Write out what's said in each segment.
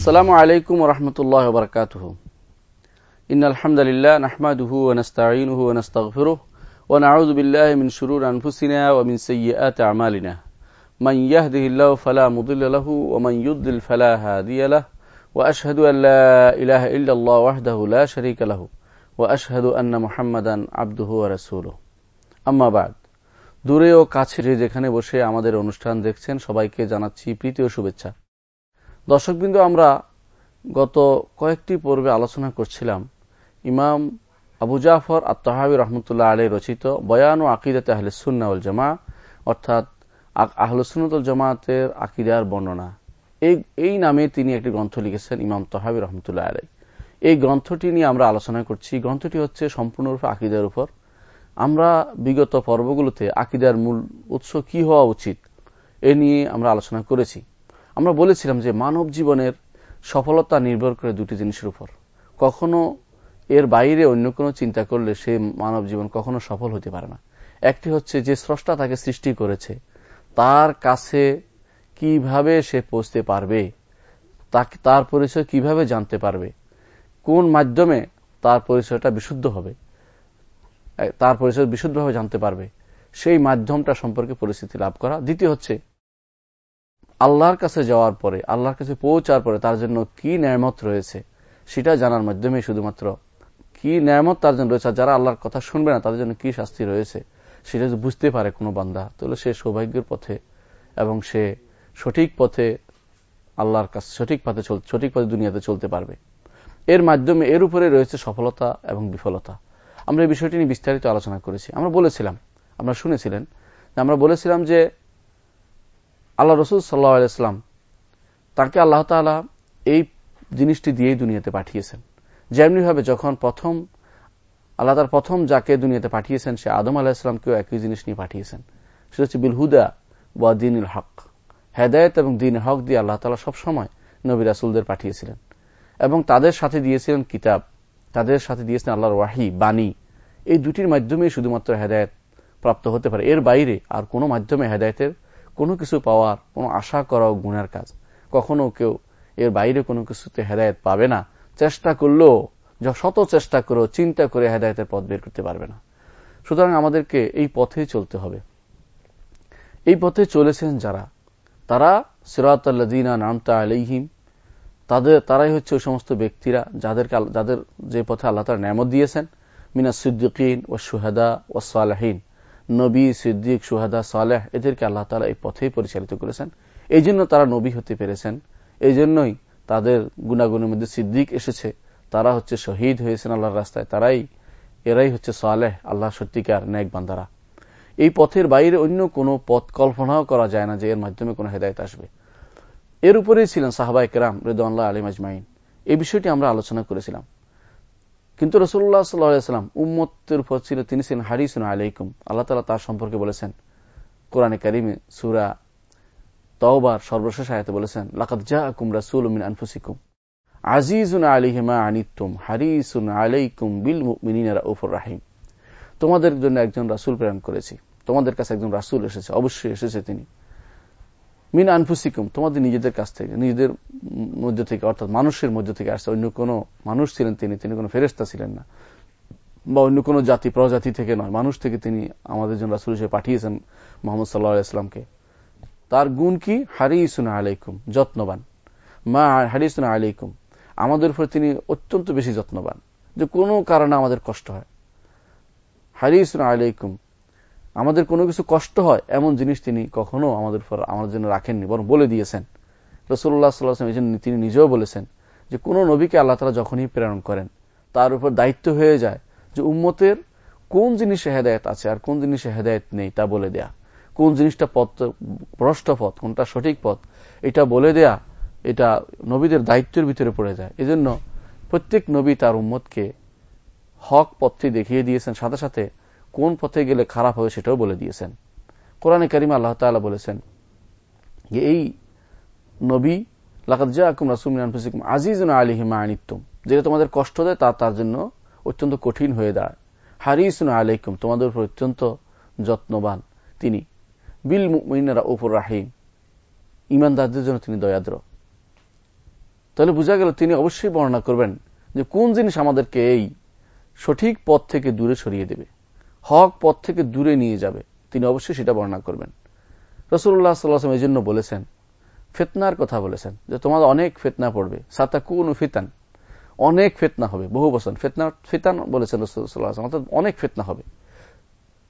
السلام عليكم ورحمة الله وبركاته إن الحمد لله نحمده ونستعينه ونستغفره ونعوذ بالله من شرور أنفسنا ومن سيئات أعمالنا من يهده الله فلا مضل له ومن يضلل فلا هادي له وأشهد أن لا إله إلا الله وحده لا شريك له وأشهد أن محمدا عبده ورسوله أما بعد দূরে ও কাছে যেখানে বসে আমাদের অনুষ্ঠান দেখছেন সবাইকে জানাচ্ছি প্রীতি ও শুভেচ্ছা দর্শকবৃন্দ, আমরা গত কয়েকটি পর্বে আলোচনা করছিলাম। ইমাম আবু জাফর আত্মাহাবি রহমতুল্লাহ আলী রচিত বয়ান ও আকিদাতে আহলে সুন্নাউল জামা অর্থাৎ আহলসুন্নতুল জামাতের আকিদার বর্ণনা। এই এই নামে তিনি একটি গ্রন্থ লিখেছেন ইমাম তহাবি রহমতুল্লাহ আলাই এই গ্রন্থটি নিয়ে আমরা আলোচনা করছি। গ্রন্থটি হচ্ছে সম্পূর্ণরূপে আকিদার উপর। আমরা বিগত পর্বগুলোতে আকিদার মূল উৎস কি হওয়া উচিত, এ নিয়ে আমরা আলোচনা করেছি। আমরা বলেছিলাম যে মানব জীবনের সফলতা নির্ভর করে দুটি জিনিসের উপর। কখনো এর বাইরে অন্য কোনো চিন্তা করলে সে মানব জীবন কখনো সফল হতে পারে না। একটি হচ্ছে যে স্রষ্টা তাকে সৃষ্টি করেছে, তার কাছে কীভাবে সে পৌঁছতে পারবে, তাকে তার পরিচয় কীভাবে জানতে পারবে, কোন মাধ্যমে তার পরিচয়টা বিশুদ্ধ হবে, তার পরিচয় বিশুদ্ধভাবে জানতে পারবে, সেই মাধ্যমটা সম্পর্কে পরিস্থিতি লাভ করা। দ্বিতীয় হচ্ছে আল্লাহর কাছে যাওয়ার পরে, আল্লাহর কাছে পৌঁছার পরে তার জন্য কি ন্যায়মত রয়েছে, সেটা জানার মাধ্যমে শুধুমাত্র কি ন্যায়মত তার জন্য রয়েছে যারা আল্লাহর কথা শুনবে না, তাদের জন্য কি শাস্তি রয়েছে, সেটা বুঝতে পারে কোনো বান্দা, তাহলে সে সৌভাগ্যের পথে এবং সে সঠিক পথে আল্লাহর কাছে, সঠিক পথে সঠিক পথে দুনিয়াতে চলতে পারবে। এর মাধ্যমে, এর উপরে রয়েছে সফলতা এবং বিফলতা। আমরা এই বিষয়টি নিয়ে বিস্তারিত আলোচনা করেছি। আমরা বলেছিলাম, আমরা শুনেছিলেন আমরা বলেছিলাম যে আল্লাহ রসুল সাল্লাহ আলাইসলাম তাকে আল্লাহ তালা এই জিনিসটি দিয়েই দুনিয়াতে পাঠিয়েছেন। যেমনিভাবে যখন প্রথম, আল্লাহ তার প্রথম যাকে দুনিয়াতে পাঠিয়েছেন, সে আদম আলাহিসামকেও একই জিনিস নিয়ে পাঠিয়েছেন। সেটা হচ্ছে বিলহুদা বা দিন হক। হেদায়ত এবং দিন হক দিয়ে আল্লাহ তালা সবসময় নবী রাসুলদের পাঠিয়েছিলেন। এবং তাদের সাথে দিয়েছিলেন কিতাব। তাদের সাথে দিয়েছিলেন আল্লাহর ওয়াহি, বাণী। এই দুটির মাধ্যমে শুধুমাত্র হেদায়ত প্রাপ্ত হতে পারে। এর বাইরে আর কোনো মাধ্যমে হেদায়তের কোনো কিছু পাওয়ার, কোনো আশা করাও গুণের কাজ। কখনো কেউ এর বাইরে কোনো কিছুতে হেদায়ত পাবে না। চেষ্টা করলেও শত চেষ্টা করেও চিন্তা করে হেদায়তের পথ বের করতে পারবে না। সুতরাং আমাদেরকে এই পথে চলতে হবে। এই পথে চলেছেন যারা? তারা সিরাতাল্লাদিনা নামতা আলাইহিম। তাদের, তারাই হচ্ছে ওই সমস্ত ব্যক্তিরা যাদেরকে যাদের যে পথে আল্লাহ তারা ন্যামত দিয়েছেন। মিনা সিদ্দিকিন ও সুহাদা ও সালাহীন নবী, সিদ্দিক, সুহাদা, সালেহ, এদেরকে আল্লাহ তালা এই পথেই পরিচালিত করেছেন। এই জন্য তারা নবী হতে পেরেছেন। এই জন্যই তাদের গুণাগুণের মধ্যে সিদ্দিক এসেছে। তারা হচ্ছে শহীদ হয়েছেন আল্লাহর রাস্তায়। তারাই, এরাই হচ্ছে সালেহ আল্লাহ সত্যিকার ন্যাক বান্দারা। এই পথের বাইরে অন্য কোনো পথ কল্পনাও করা যায় না যে এর মাধ্যমে কোনো হেদায়ত আসবে। এর উপরেই ছিলেন সাহাবা একরাম রেদাল্লাহ আলী মাজমাইন এই বিষয়টি আমরা আলোচনা করেছিলাম। কিন্তু রসুল্লাহ সাল্লাহাম উম্মতের উপর ছিল তিনি ছিলেন হারিসুন আলাইকুম। আল্লাহ তালা তার সম্পর্কে বলেছেন। কোরআনে কারিমে সুরা তওবার সর্বশেষ আয়তে বলেছেন লাকাত জা আকুম রাসুল মিন আনফুসিকুম আজিজুন আলিহিমা আনিতুম হারিসুন আলাইকুম বিল মিনিনারা উফর রাহিম। তোমাদের জন্য একজন রাসুল প্রেরণ করেছি। তোমাদের কাছে একজন রাসুল এসেছে, অবশ্যই এসেছে তিনি। মিন আনফুসিকুম, তোমাদের নিজেদের কাছ থেকে, নিজেদের মধ্য থেকে, অর্থাৎ মানুষের মধ্য থেকে আসছে। অন্য কোনো মানুষ ছিলেন তিনি তিনি কোনো ফেরেস্তা ছিলেন না। বা অন্য কোনো জাতি, প্রজাতি থেকে নয়, মানুষ থেকে তিনি আমাদের জন্য রাসুল হিসেবে পাঠিয়েছেন মোহাম্মদ সাল্লাহ ইসলামকে তার গুণ কি? হারি হারিসুনা আলাইকুম, যত্নবান। মা হারি হারিসুনা আলাইকুম, আমাদের উপর তিনি অত্যন্ত বেশি যত্নবান, যে কোনো কারণে আমাদের কষ্ট হয়। হারি হারিসুনা আলাইকুম আমাদের কোনো কিছু কষ্ট হয়, এমন জিনিস তিনি কখনো আমাদের আমাদের জন্য রাখেননি, বরং বলে দিয়েছেন। রসুল্লাহ সাল্লাহ এই জন্য তিনি নিজেও বলেছেন যে, কোন নবীকে আল্লাহ তালা যখনই প্রেরণ করেন, তার উপর দায়িত্ব হয়ে যায় যে, উম্মতের কোন জিনিসে হেদায়ত আছে আর কোন জিনিসে হেদায়ত নেই তা বলে দেয়া। কোন জিনিসটা পথ, ভ্রষ্ট পথ, কোনটা সঠিক পথ, এটা বলে দেয়া, এটা নবীদের দায়িত্বের ভিতরে পড়ে যায়। এজন্য প্রত্যেক নবী তার উম্মতকে হক পথটি দেখিয়ে দিয়েছেন। সাথে সাথে কোন পথে গেলে খারাপ হবে সেটাও বলে দিয়েছেন। কোরআনে করিম আল্লাহ তালা বলেছেন যে, এই নবী যত্নবান তিনি। বিল ইমানদারদের জন্য তিনি দয়াদ্র। তাহলে বোঝা গেল তিনি অবশ্যই বর্ণনা করবেন যে, কোন জিনিস আমাদেরকে এই সঠিক পথ থেকে দূরে সরিয়ে দেবে। হক পথ থেকে দূরে নিয়ে যাবে। তিনি অবশ্যই সেটা বর্ণনা করবেন। রসুল্লাহ সাল্লাম এই জন্য বলেছেন, ফেতনার কথা বলেছেন যে তোমাদের অনেক ফেতনা পড়বে। সাতা কোন ফিতান, অনেক ফেতনা হবে, বহু বছর। ফেতনা, ফিতান বলেছেন রসুল্লাহ অর্থাৎ অনেক ফেতনা হবে।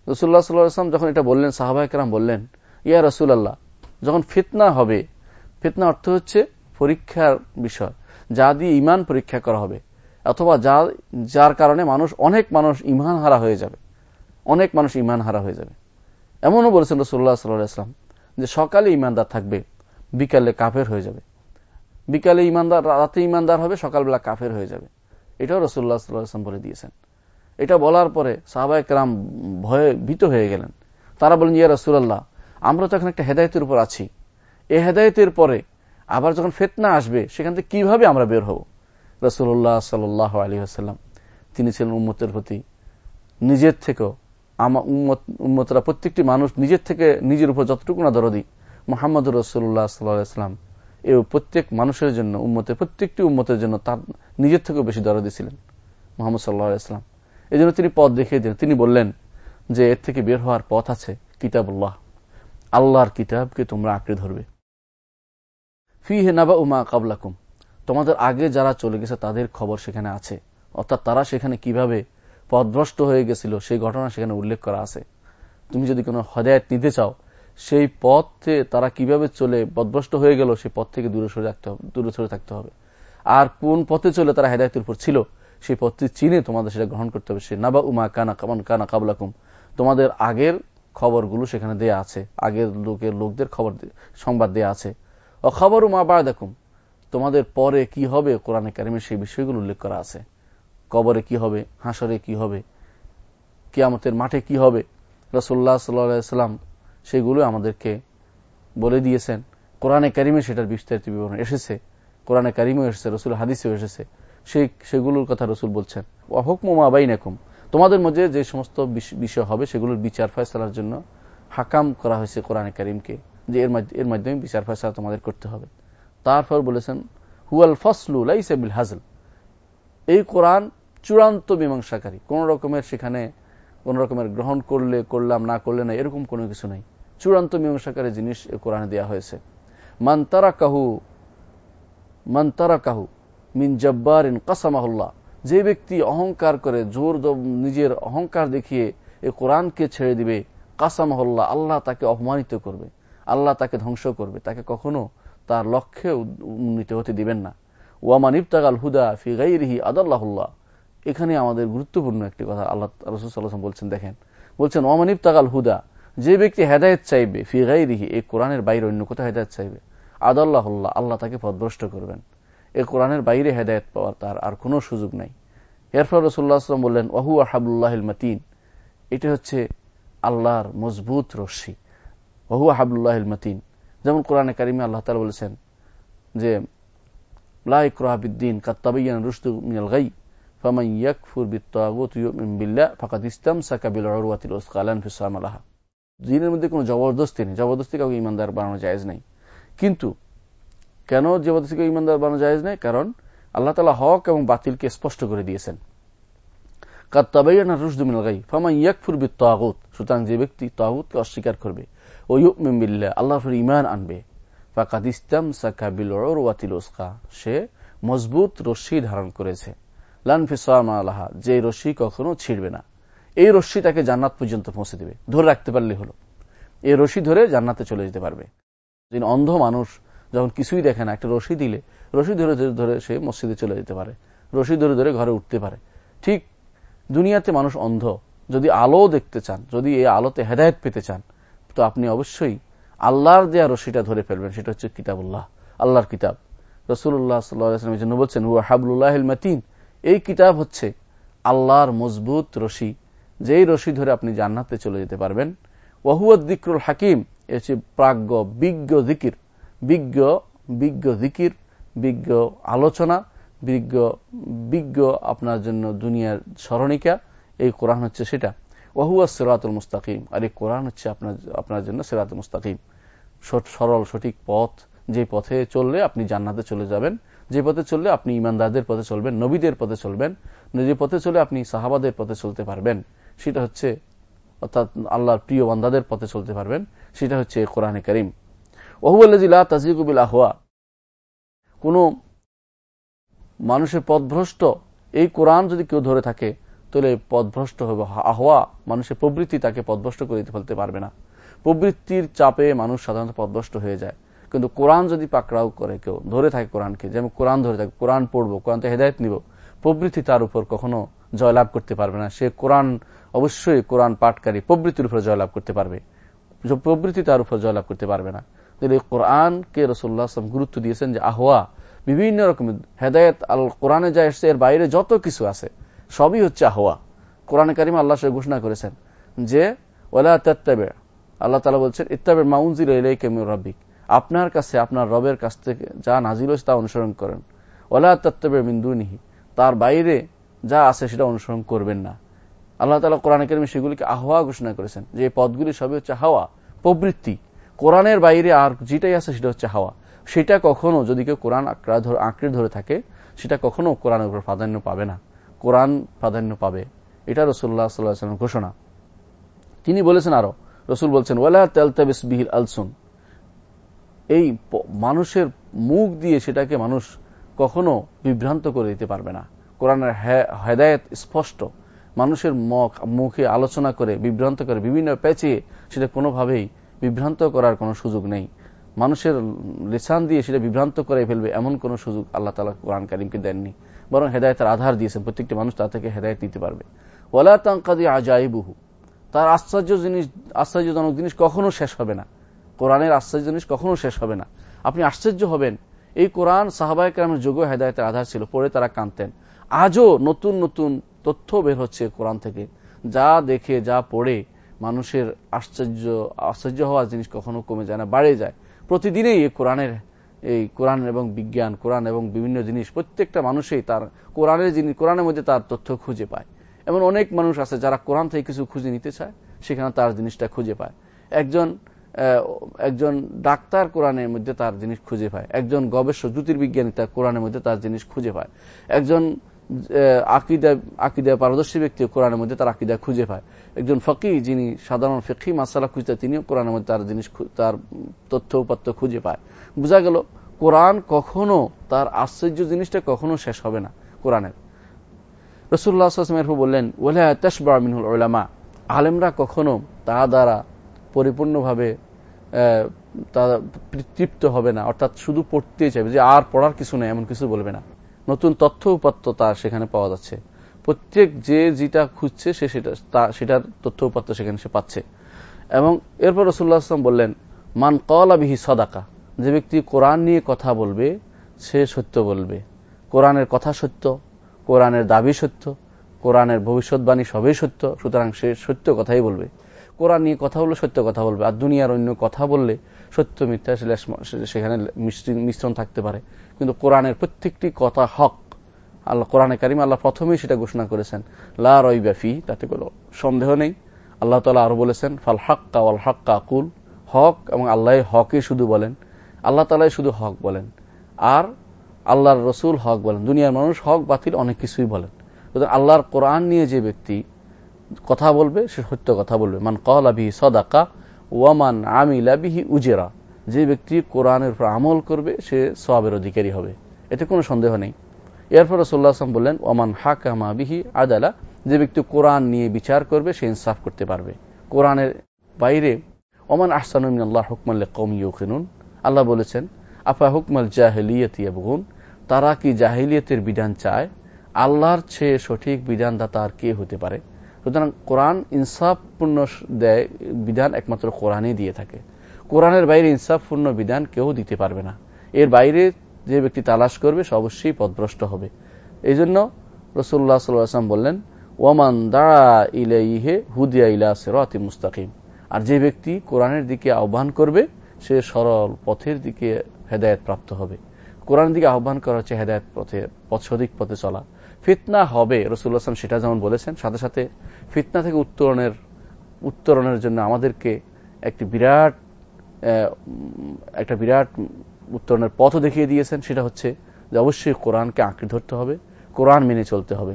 রসুল্লাহ সাল্লাহাম যখন এটা বললেন সাহাবাহাম বললেন, ইয়া রসুল আল্লাহ যখন ফিতনা হবে, ফিতনা অর্থ হচ্ছে পরীক্ষার বিষয়। যা দিয়ে ইমান পরীক্ষা করা হবে, অথবা যা, যার কারণে মানুষ, অনেক মানুষ ইমান হারা হয়ে যাবে। অনেক মানুষ ইমান হারা হয়ে যাবে। এমনও বলেছেন রসুল্লাহ সাল্লাহাম যে সকালে ইমানদার থাকবে, বিকালে কাফের হয়ে যাবে। বিকালে ইমানদার, রাতে ইমানদার হবে, সকালবেলা কাফের হয়ে যাবে। এটাও রসুল্লাহ সাল্লাহাম বলে দিয়েছেন। এটা বলার পরে সাহবায়ক রাম ভয়ে ভীত হয়ে গেলেন। তারা বলেন ইয়া রসুল্লাহ আমরা তো এখন একটা হেদায়তের উপর আছি। এই হেদায়তের পরে আবার যখন ফেতনা আসবে, সেখান থেকে কীভাবে আমরা বের হব? রসুল্লাহ সাল্লাহ আলী আসাল্লাম তিনি ছিলেন উম্মতের প্রতি নিজের থেকেও উম্মতরা প্রত্যেকটি মানুষ নিজের থেকে নিজের উপর যতটুকু না দরদি মোহাম্মদ রসুল্লাহ সাল্লাম এ প্রত্যেক মানুষের জন্য, উম্মতের প্রত্যেকটি উম্মতের জন্য তার নিজের থেকেও বেশি দরদি ছিলেন, মোহাম্মদ সাল্লাহ ইসলাম এই জন্য তিনি পথ দেখিয়ে দিলেন। তিনি বললেন যে, এর থেকে বের হওয়ার পথ আছে কিতাবুল্লাহ। আল্লাহর কিতাবকে তোমরা আঁকড়ে ধরবে। ফি হে নাবা উমা কাবলাকুম। তোমাদের আগে যারা চলে গেছে তাদের খবর সেখানে আছে। অর্থাৎ তারা সেখানে কীভাবে পথভ্রষ্ট হয়ে গেছিল, সেই ঘটনা সেখানে উল্লেখ করা আছে। তুমি যদি কোনো হদায়ত নিতে চাও, সেই পথে তারা কীভাবে চলে, পদভ্রষ্ট হয়ে গেল, সেই পথ থেকে দূরে সরে রাখতে হবে, দূরে সরে থাকতে হবে। আর কোন পথে চলে তারা হেদায়তের উপর ছিল, সেই পথটি চিনে তোমাদের সেটা গ্রহণ করতে হবে। সে নাবা উমা কানা কামান কানা কাবলাকুম। তোমাদের আগের খবরগুলো সেখানে দেয়া আছে, আগের লোকের লোকদের খবর সংবাদ দেয়া আছে। ও খবর উমা বা দেখুম তোমাদের পরে কি হবে? কোরআনে কারিমের সেই বিষয়গুলো উল্লেখ করা আছে। কবরে কি হবে? হাসরে কি হবে? কিয়ামতের মাঠে কি হবে? রসোল্লা সাল্লাম সেগুলো আমাদেরকে বলে দিয়েছেন। কোরআনে কারিমে সেটার বিস্তারিত বিবরণ এসেছে। কোরআনে কারিমও এসেছে রসুল হাদিসেও এসেছে। সেই, সেগুলোর কথা রসুল বলছেন। অহকমা বাইনাকুম। তোমাদের মধ্যে যে সমস্ত বিষয় হবে সেগুলোর বিচার ফয়সলার জন্য হাকাম করা হয়েছে কোরআনে কারিমকে, যে এর এর মাধ্যমে বিচার ফয়সলা তোমাদের করতে হবে। তারপর বলেছেন, হুয়াল ফসলু লাইসাবিল হাজল। এই কোরআন চূড়ান্ত মীমাংসাকারী। কোন রকমের সেখানে কোন রকমের গ্রহণ করলে, করলাম, না করলে না, এরকম কোনো কিছু নাই। চূড়ান্ত মীমাংসাকারী জিনিস কোরআনে দেওয়া হয়েছে। মান্তারা কাহু মান্তারা কাহু মিন জব্বার ইন কাসামাহুল্লাহ। যে ব্যক্তি অহংকার করে, জোর নিজের অহংকার দেখিয়ে এই কোরআনকে ছেড়ে দিবে, কাসামাহুল্লাহ, আল্লাহ তাকে অপমানিত করবে, আল্লাহ তাকে ধ্বংস করবে, তাকে কখনো তার লক্ষ্যে উন্নীত হতে দিবেন না। ওয়ামান ইবতাগাল হুদা ফি গাইরিহি আদাল্লাহুল্লাহ। এখানে আমাদের গুরুত্বপূর্ণ একটি কথা আল্লাহ রসুল্লাহ বলছেন, দেখেন। বলছেন অমানিব তাকাল হুদা, যে ব্যক্তি হেদায়ত চাইবে, ফি গাইরিহি এই কোরআনের বাইরে অন্য কোথাও হেদায়ত চাইবে। আদাল্লাহুল্লাহ, আল্লাহ তাকে পদভ্রষ্ট করবেন। এই কোরআনের বাইরে হেদায়ত পাওয়ার তার আর কোনো সুযোগ নাই। এরপর রসুল্লাহ আসলাম বললেন ওহু আহাবুল্লাহ মাতিন। এটা হচ্ছে আল্লাহর মজবুত রশ্মি। ওহু আহাবুল্লাহ মাতিন। যেমন কোরআনে কারিমে আল্লাহ তালা বলেছেন যে লাইক্রাহাবিদ্দিন কাত্তাবাইয়ান রুস্তু মিনাল গাই ফামান ইয়াকফুর বিত্তাগুত ইউমিন বিল্লাহ ফাকাদ ইসতামসাকা বিল উরওয়াতিল উসকালান ফি সামালাহা দিনের মধ্যে কোনো জবরদস্তি নেই। জবরদস্তি কাউকে ইমানদার বানানো জায়েজ নেই। কিন্তু কেন জবরদস্তিকে ইমানদার বানানো জায়েজ নেই? কারণ আল্লাহ তালা হক এবং বাতিলকে স্পষ্ট করে দিয়েছেন। যে ব্যক্তি তাগুতকে অস্বীকার করবে, ও ঈমান আনবে, ফাকাদ ইসতামসাকা বিল উরওয়াতিল উসকা, সে মজবুত রশ্মি ধারণ করেছে। লানফিসালাহা যে রশ্মি কখনো ছিড়বে না। এই রশ্মি তাকে জান্নাত পর্যন্ত পৌঁছে দেবে। ধরে রাখতে পারলে হলো। এই রশি ধরে জান্নাতে চলে যেতে পারবে। যিনি অন্ধ মানুষ যখন কিছুই দেখে না, একটা রশি দিলে রশি ধরে ধরে ধরে সে মসজিদে চলে যেতে পারে। রশি ধরে ধরে ঘরে উঠতে পারে। ঠিক দুনিয়াতে মানুষ অন্ধ। যদি আলো দেখতে চান, যদি এই আলোতে হেদায়ত পেতে চান, তো আপনি অবশ্যই আল্লাহর দেয়া রশিটা ধরে ফেলবেন। সেটা হচ্ছে কিতাবুল্লাহ, আল্লাহর কিতাব। রসুল্লাহ জন্য বলছেন হাবুল্লাহ মাতিন। এই কিতাব হচ্ছে আল্লাহর মজবুত রশি, যেই রশি ধরে আপনি জান্নাতে চলে যেতে পারবেন। ওয়াহুয়াদ দিকরুল হাকিম, এ হচ্ছে প্রাজ্ঞ, বিজ্ঞ দিকির বিজ্ঞ বিজ্ঞ দিকির বিজ্ঞ আলোচনা, বিজ্ঞ বিজ্ঞ আপনার জন্য দুনিয়ার স্মরণিকা। এই কোরআন হচ্ছে সেটা। ওহুয়া সিরাতুল মুস্তাকিম, আর এই কোরআন হচ্ছে আপনার আপনার জন্য সিরাতুল মুস্তাকিম। সরল, সঠিক পথ যে পথে চললে আপনি জান্নাতে চলে যাবেন। যে পথে চললে আপনি ইমানদারদের পথে চলবেন, নবীদের পথে চলবেন, যে পথে চলে আপনি সাহাবাদের পথে চলতে পারবেন, সেটা হচ্ছে, অর্থাৎ আল্লাহর প্রিয় বান্দাদের পথে চলতে পারবেন, সেটা হচ্ছে কোরআনে করিম। ওহুল্লাহ তাজিকুবিল আহওয়া। কোন মানুষের পথভ্রষ্ট, এই কোরআন যদি কেউ ধরে থাকে, তাহলে পথভ্রষ্ট হবে আহওয়া, মানুষের প্রবৃত্তি তাকে পথভ্রষ্ট করে ফেলতে পারবে না। প্রবৃত্তির চাপে মানুষ সাধারণত পথভ্রষ্ট হয়ে যায়। কিন্তু কোরআন যদি পাকড়াও করে কেউ, ধরে থাকে কোরআনকে যেমন কোরআন ধরে থাকে কোরআন পড়ব, কোরআন তো হেদায়ত নিব, প্রবৃত্তি তার উপর কখনো জয়লাভ করতে পারবে না। সে কোরআন, অবশ্যই কোরআন পাঠকারী প্রবৃত্তির উপর জয়লাভ করতে পারবে। প্রবৃত্তি তার উপর জয়লাভ করতে পারবে না। তাহলে কোরআনকে রসুল্লাহ আসলাম গুরুত্ব দিয়েছেন যে আহওয়া, বিভিন্ন রকমের হেদায়ত আল কোরআনে যা এসছে, এর বাইরে যত কিছু আছে, সবই হচ্ছে আহওয়া। কোরআনে কারিম আল্লাহ সে ঘোষণা করেছেন যে ওলা তত্তাবে, আল্লাহ তালা বলছেন ইত্তাবের মাউনজির এলাই কেমিউর রব্বিক। আপনার কাছে, আপনার রবের কাছ থেকে যা নাজিল হয়েছে তা অনুসরণ করেন। ওলা তত্তাবের মিন্দুনিহি তার বাইরে যা আছে সেটা অনুসরণ করবেন না। আল্লাহ তালা কোরআন কেরমে সেগুলিকে আহওয়া ঘোষণা করেছেন যে পদগুলি সবই হচ্ছে হাওয়া, প্রবৃত্তি। কোরআনের বাইরে আর যেটাই আছে সেটা হচ্ছে হাওয়া। সেটা কখনো যদি কেউ কোরআন আঁকড়ে ধরে থাকে, সেটা কখনো কোরআনের উপর প্রাধান্য পাবে না। কোরআন প্রাধান্য পাবে। এটা রসুল্লাহ সাল্লাহামের ঘোষণা। তিনি বলেছেন আরও। রসুল বলছেন, ওয়ালা তেলতাবিস বিহিল আলসুন। এই মানুষের মুখ দিয়ে সেটাকে মানুষ কখনো বিভ্রান্ত করে দিতে পারবে না। কোরআনের হেদায়ত স্পষ্ট। মানুষের মখ মুখে আলোচনা করে, বিভ্রান্ত করে, বিভিন্ন পেঁচিয়ে সেটা কোনোভাবেই বিভ্রান্ত করার কোনো সুযোগ নেই। মানুষের লেসান দিয়ে সেটা বিভ্রান্ত করে ফেলবে এমন কোন সুযোগ আল্লাহ তালা কোরআন কারিমকে দেননি। বরং হেদায়তের আধার দিয়েছেন, প্রত্যেকটি মানুষ তা থেকে হেদায়ত দিতে পারবে। ওলা তাঙ্কাদি আজাইবুহু। তার আশ্চর্য জিনিস, আশ্চর্যজনক জিনিস কখনো শেষ হবে না। কোরআনের আশ্চর্য জিনিস কখনো শেষ হবে না। আপনি আশ্চর্য হবেন। এই কোরআন সাহাবাহিক রামের যোগ্য হেদায়তের আধার ছিল পরে তারা কানতেন আজও নতুন নতুন তথ্য বের হচ্ছে কোরআন থেকে। যা দেখে, যা পড়ে, মানুষের আশ্চর্য আশ্চর্য হওয়ার জিনিস কখনো কমে যায় না, বাড়ে যায়। প্রতিদিনেই এই কোরআনের, এই কোরআন এবং বিজ্ঞান, কোরআন এবং বিভিন্ন জিনিস, প্রত্যেকটা মানুষই তার কোরআনের জিনিস, কোরআনের মধ্যে তার তথ্য খুঁজে পায়। এমন অনেক মানুষ আছে যারা কোরআন থেকে কিছু খুঁজে নিতে চায়, সেখানে তার জিনিসটা খুঁজে পায়। একজন একজন ডাক্তার কোরআনের মধ্যে তার জিনিস খুঁজে পায়। একজন গবেষক, জ্যোতির্বিজ্ঞানী তার কোরআনের মধ্যে তার জিনিস খুঁজে পায়। একজন আকিদা আকিদা পারদর্শী ব্যক্তি কোরআনের মধ্যে তার আকিদা খুঁজে পায়। একজন ফকি যিনি সাধারণ ফেকি মাসালা খুঁজতে, তিনিও কোরআনের মধ্যে তার জিনিস তার তথ্য উপাত্য খুঁজে পায়। বোঝা গেল, কোরআন কখনো তার আশ্চর্য জিনিসটা কখনো শেষ হবে না কোরআনের। রসুল্লাহামের বললেন ওলা তসবা মিনুল ওলামা আলেমরা কখনো তা দ্বারা পরিপূর্ণভাবে তৃপ্ত হবে না। অর্থাৎ শুধু পড়তেই চাইবে, যে আর পড়ার কিছু নেই, এমন কিছু বলবে না। নতুন তথ্য উপাত্ত তার সেখানে পাওয়া যাচ্ছে। প্রত্যেক যে যেটা খুঁজছে, সে সেটা সেটার তথ্য উপাত্ত সেখানে সে পাচ্ছে। এবং এরপর রসুল্লাহ আসলাম বললেন, মান কলা বিহি সদাকা যে ব্যক্তি কোরআন নিয়ে কথা বলবে, সে সত্য বলবে। কোরআনের কথা সত্য, কোরআনের দাবি সত্য, কোরআনের ভবিষ্যৎবাণী সবই সত্য, সুতরাং সে সত্য কথাই বলবে। কোরআন নিয়ে কথা বললে সত্য কথা বলবে। আর দুনিয়ার অন্য কথা বললে সত্য মিথ্যা সেখানে মিশ্রণ থাকতে পারে। কিন্তু কোরআনের প্রত্যেকটি কথা হক। আল্লাহ কোরআনে কারিম আল্লাহ প্রথমেই সেটা ঘোষণা করেছেন। লা রই ব্যাফি তাতে কোনো সন্দেহ নেই। আল্লাহ তালা আরও বলেছেন, ফাল হাক্কা ওয়াল হাক্কা আকুল। হক এবং আল্লাহ হকই শুধু বলেন। আল্লাহ তালাই শুধু হক বলেন। আর আল্লাহর রসুল হক বলেন। দুনিয়ার মানুষ হক, বাতিল অনেক কিছুই বলেন। আল্লাহর কোরআন নিয়ে যে ব্যক্তি কথা বলবে, সে সত্য কথা বলবে। মান কলাবিহি সদাকা ওয়ামান আমিলাবিহি উজেরা। যে ব্যক্তি কোরআনের উপর আমল করবে, সে সবের অধিকারী হবে। এতে কোনো সন্দেহ নেই। এরপর রসোল্লা আসলাম বললেন, ওমান হাকামা বিহি আদালা। যে ব্যক্তি কোরআন নিয়ে বিচার করবে, সে ইনসাফ করতে পারবে। কোরআনের বাইরে, ওমান আহসানুম আল্লাহ হুকমাল্লে কম ইউকিনুন? আল্লাহ বলেছেন, আফা হুকমাল জাহেলিয়াতিয়াবগুন তারা কি জাহিলিয়তের বিধান চায়? আল্লাহর চেয়ে সঠিক বিধানদাতা আর কে হতে পারে? সুতরাং কোরআন ইনসাফপূর্ণ দেয়, বিধান একমাত্র কোরআনই দিয়ে থাকে। কোরআনের বাইরে ইনসাফপূর্ণ বিধান কেউ দিতে পারবে না। এর বাইরে যে ব্যক্তি তালাশ করবে, সে অবশ্যই পদভ্রষ্ট হবে। এই জন্য রসুল্লাহ সাল্লাম বললেন, ওয়ামান দাঁড়া ইলে ইহে হুদিয়া ইলা সেরাতি মুস্তাকিম। আর যে ব্যক্তি কোরআনের দিকে আহ্বান করবে, সে সরল পথের দিকে হেদায়ত প্রাপ্ত হবে। কোরআন দিকে আহ্বান করা হচ্ছে হেদায়ত পথে পথ সদিক পথে চলা। ফিতনা হবে রসুল্লাহ আসলাম সেটা যেমন বলেছেন, সাথে সাথে ফিতনা থেকে উত্তরণের উত্তরণের জন্য আমাদেরকে একটি বিরাট একটা বিরাট উত্তরণের পথ দেখিয়ে দিয়েছেন, সেটা হচ্ছে যে অবশ্যই কোরআনকে আঁকড়ে ধরতে হবে, কোরআন মেনে চলতে হবে।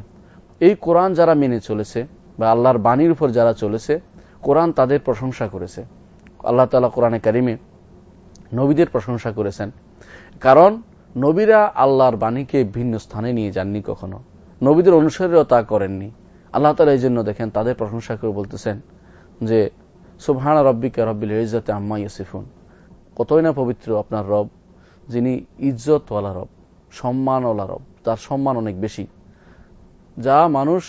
এই কোরআন যারা মেনে চলেছে বা আল্লাহর বাণীর উপর যারা চলেছে, কোরআন তাদের প্রশংসা করেছে। আল্লাহ তালা কোরআনে কারিমে নবীদের প্রশংসা করেছেন। কারণ নবীরা আল্লাহর বাণীকে ভিন্ন স্থানে নিয়ে যাননি কখনো। নবীদের অনুসারীরাও তা করেননি। আল্লাহ তালা এই জন্য দেখেন তাদের প্রশংসা করে বলতেছেন যে, সুবহানা রব্বিকে রব্বিল ইজ্জতে আম্মা ইয়সিফুন। কতই না পবিত্র আপনার রব, যিনি ইজ্জতওয়ালা রব, সম্মানওয়ালা রব, তার সম্মান অনেক বেশি। যা মানুষ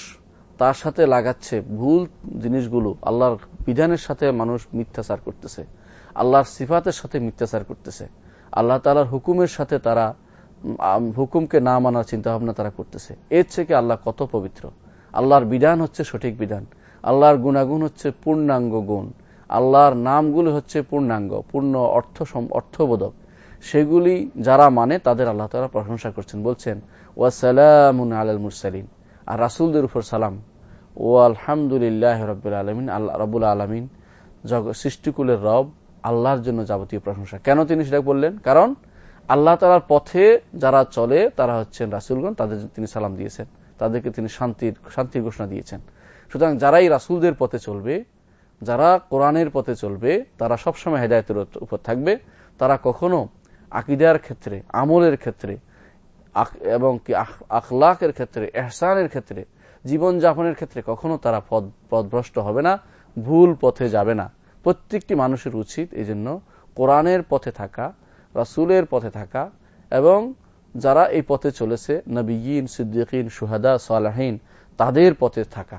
তার সাথে লাগাচ্ছে, ভুল জিনিসগুলো আল্লাহর বিধানের সাথে মানুষ মিথ্যাচার করতেছে, আল্লাহর সিফাতের সাথে মিথ্যাচার করতেছে, আল্লাহ তালার হুকুমের সাথে তারা হুকুমকে না মানার চিন্তা ভাবনা তারা করতেছে। এর থেকে আল্লাহ কত পবিত্র? আল্লাহর বিধান হচ্ছে সঠিক বিধান। আল্লাহর গুণাগুণ হচ্ছে পূর্ণাঙ্গ গুণ। আল্লাহর নামগুলি হচ্ছে পূর্ণাঙ্গ, পূর্ণ অর্থ অর্থবোধক। সেগুলি যারা মানে তাদের আল্লাহ তারা প্রশংসা করছেন, বলছেন ওয়াসালামুন আল মুরসালিন। আর রাসুলদের উপর সালাম। ও আলহামদুলিল্লাহ রবিল আলমিন, আল্লাহ রবুল আলমিন। সৃষ্টিকুলের রব আল্লাহর জন্য যাবতীয় প্রশংসা। কেন তিনি সেটা বললেন? কারণ আল্লাহ তালার পথে যারা চলে, তারা হচ্ছেন রাসুলগণ, তাদের তিনি সালাম দিয়েছেন। তাদেরকে তিনি শান্তির শান্তির ঘোষণা দিয়েছেন। সুতরাং যারাই রাসুলদের পথে চলবে, যারা কোরআনের পথে চলবে, তারা সবসময় হেদায়তের উপর থাকবে। তারা কখনো আকিদার ক্ষেত্রে, আমলের ক্ষেত্রে এবং কি আখলাকের ক্ষেত্রে, এহসানের ক্ষেত্রে জীবন যাপনের ক্ষেত্রে কখনো তারা পদ পদভ্রষ্ট হবে না, ভুল পথে যাবে না। প্রত্যেকটি মানুষের উচিত এই জন্য কোরআনের পথে থাকা রাসুলের পথে থাকা এবং যারা এই পথে চলেছে নবীন সিদ্দিকিন সুহাদা সালাহীন, তাদের পথে থাকা।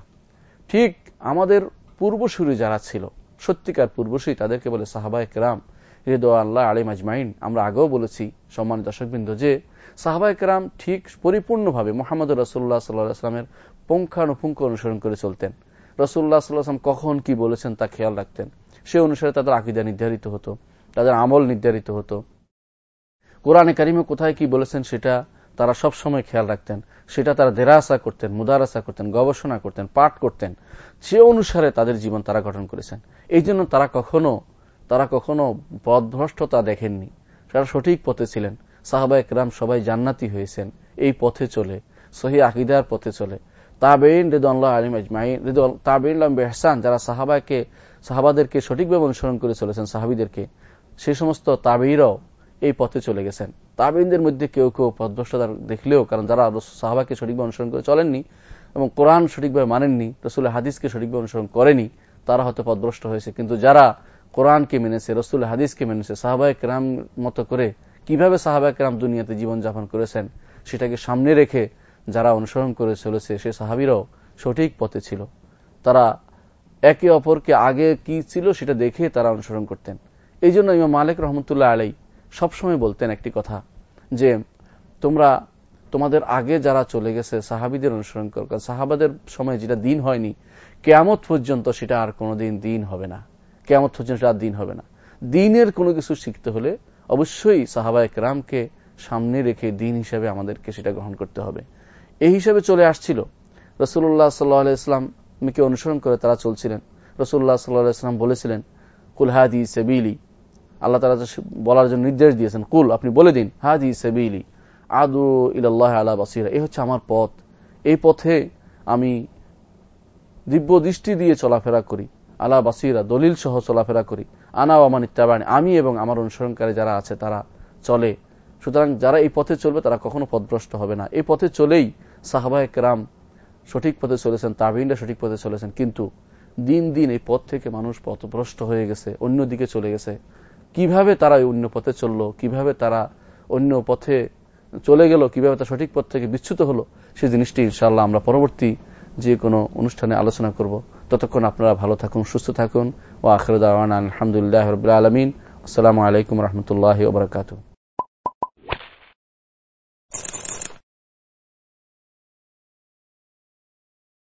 ঠিক আমাদের পূর্বসূরি যারা ছিল, সত্যিকার পূর্বসূরি, তাদেরকে বলে সাহাবায় কেরাম হৃদয় আলিম আজমাইন। আমরা আগেও বলেছি, সম্মানিত দর্শকবৃন্দ, যে সাহাবায় কেরাম ঠিক পরিপূর্ণভাবে মোহাম্মদ রসুল্লাহ সাল্লাহামের পুঙ্খানুপুঙ্খ অনুসরণ করে চলতেন। রসুল্লাহ সাল্লাহাম কখন কি বলেছেন তা খেয়াল রাখতেন। সে অনুসারে তাদের আকিদা নির্ধারিত হতো, তাদের আমল নির্ধারিত হতো। কোরআনে কারিমে কোথায় কি বলেছেন সেটা তারা সব সময় খেয়াল রাখতেন। সেটা তারা দেরাসা করতেন, মুদারাসা করতেন, গবেষণা করতেন, পাঠ করতেন। সে অনুসারে তাদের জীবন তারা গঠন করেছেন। এই জন্য তারা কখনো তারা কখনো পথভ্রষ্টতা দেখেননি। তারা সঠিক পথে ছিলেন। সাহাবা একরাম সবাই জান্নাতি হয়েছেন। এই পথে চলে, সহি আকিদার পথে চলে। তাবেইন রেদুল্লাহ আলিম আজমাইন তাবেইন বেহসান, যারা সাহাবাকে, সাহাবাদেরকে সঠিকভাবে অনুসরণ করে চলেছেন, সাহাবিদেরকে, সে সমস্ত তাবেইরাও এই পথে চলে গেছেন। তাবেইনদের মধ্যে কেউ কেউ পথভ্রষ্টতা দেখলেও, কারণ যারা সাহাবাকে সঠিকভাবে অনুসরণ করে চলেননি এবং কোরআন সঠিকভাবে মানেননি রসুল হাদিসকে সঠিকভাবে অনুসরণ করেনি, তারা হয়তো পথভ্রষ্ট হয়েছে। কিন্তু যারা কোরআনকে মেনেছে রসুল হাদিসকে মেনেছে, সাহাবায় কেরাম মতো করে কীভাবে সাহাবায় কেরাম দুনিয়াতে জীবনযাপন করেছেন, সেটাকে সামনে রেখে যারা অনুসরণ করে চলেছে, সে সাহাবিরাও সঠিক পথে ছিল। তারা একে অপরকে আগে কি ছিল সেটা দেখে তারা অনুসরণ করতেন। এই জন্য ইমাম মালিক রহমতুল্লাহ আলাই সবসময় বলতেন একটি কথা, যে তোমরা, তোমাদের আগে যারা চলে গেছে, সাহাবিদের অনুসরণ কর সাহাবাদের সময় যেটা দিন হয়নি, কেয়ামত পর্যন্ত সেটা আর কোনোদিন দিন হবে না। কেয়ামত পর্যন্ত আর দিন হবে না। দিনের কোনো কিছু শিখতে হলে অবশ্যই সাহাবায়ক রামকে সামনে রেখে দিন হিসাবে আমাদেরকে সেটা গ্রহণ করতে হবে। এই হিসাবে চলে আসছিল। রসুল্লাহ সাল্লাহামকে অনুসরণ করে তারা চলছিলেন। রসুল্লাহ সাল্লাহাম বলেছিলেন কুলহাদি সেবিলি। আল্লাহ তালা বলার জন্য নির্দেশ দিয়েছেন, কুল আপনি বলে দিন হাদি সেবিলি, আদু ইল্লাহ আল্লাহ বাসিরা এই হচ্ছে আমার পথ। এই পথে আমি দিব্য দৃষ্টি দিয়ে চলাফেরা করি, আলা বাসিরা, দলিল সহ চলাফেরা করি। আনা আমান ইত্যাবানি আমি এবং আমার অনুসরণকারী যারা আছে তারা চলে। সুতরাং যারা এই পথে চলবে তারা কখনো পথভ্রষ্ট হবে না। এই পথে চলেই সাহাবায়ক রাম সঠিক পথে চলেছেন তাবিনরা সঠিক পথে চলেছেন, কিন্তু দিন দিন এই পথ থেকে মানুষ পথভ্রষ্ট হয়ে গেছে অন্য দিকে চলে গেছে। কীভাবে তারা অন্য পথে চলল, কীভাবে তারা অন্য পথে চলে গেল, কীভাবে তার সঠিক পথ থেকে বিচ্যুত হলো সেই জিনিসটি ইনশাল্লাহ আমরা পরবর্তী যে কোনো অনুষ্ঠানে আলোচনা করব। ততক্ষণ আপনারা ভালো থাকুন, সুস্থ থাকুন। ও আখরুদ্দান আলহামদুলিল্লাহ রবিল আলমিন। আসসালামু আলাইকুম রহমতুল্লাহ ওবরাকাতু